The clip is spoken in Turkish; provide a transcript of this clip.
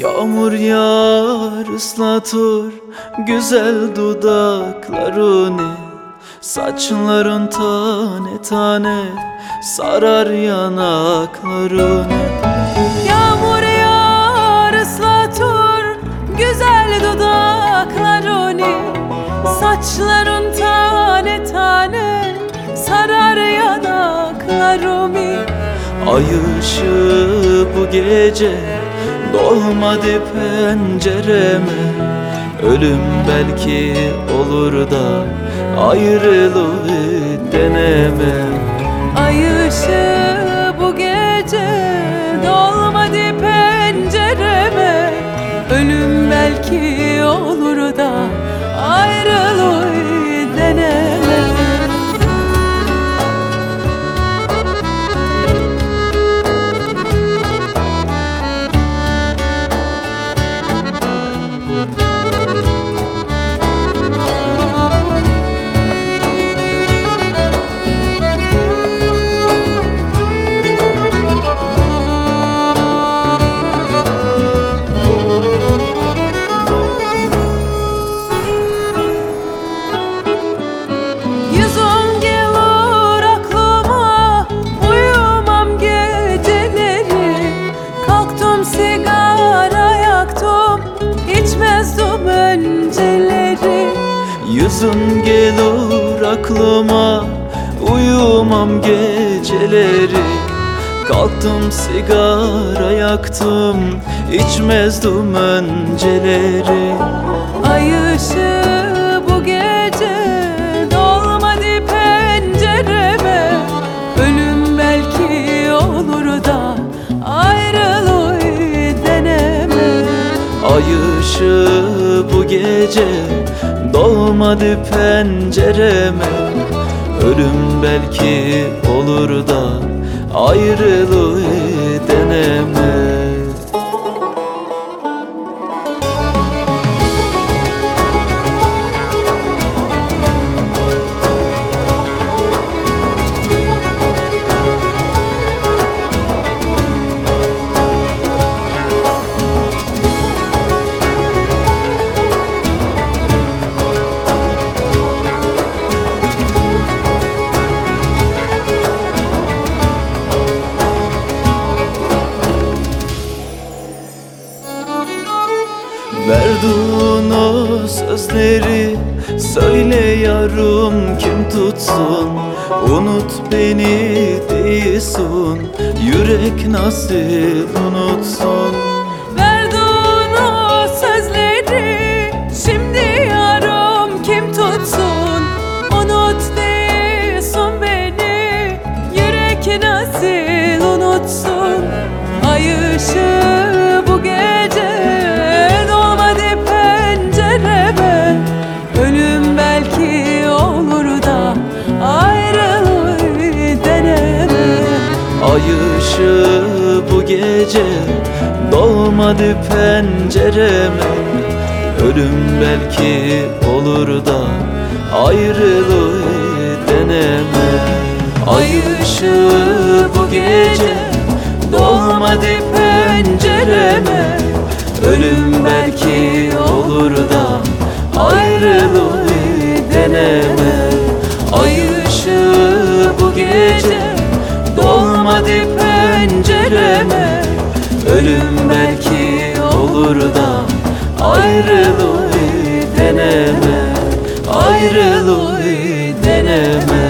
Yağmur yağar ıslatır güzel dudaklarını Saçların tane tane sarar yanaklarını Yağmur yağar ıslatır güzel dudaklarını Saçların tane tane sarar yanaklarımı Ay ışığı bu gece dolmadı pencereme Ölüm belki olur da ayrılığı deneme. Ay ışığı bu gece dolmadı pencereme Ölüm belki olur da ayrılığı Yüzün gelir aklıma Uyumam geceleri. Kalktım sigara yaktım içmezdim önceleri. Ay ışığı bu gece Dolmadı pencereme. Ölüm belki olur da Ayrılığı deneme. Ay ışığı bu gece dolmadı pencereme. Ölüm belki olur da ayrılığı deneme Verdiğin o sözleri Söyle yarım kim tutsun? Unut beni değilsin Yürek nasıl unutsun? Verdiğin o sözleri Şimdi yarım kim tutsun? Unut değilsin beni Yürek nasıl Ay ışığı bu gece Dolmadı pencereme. Ölüm belki olur da Ayrılığı deneme. Ay ışığı bu gece Dolmadı pencereme. Ölüm belki olur da Ayrılığı deneme Dolmadı pencereme Ölüm belki olur da Ayrılığı deneme Ayrılığı deneme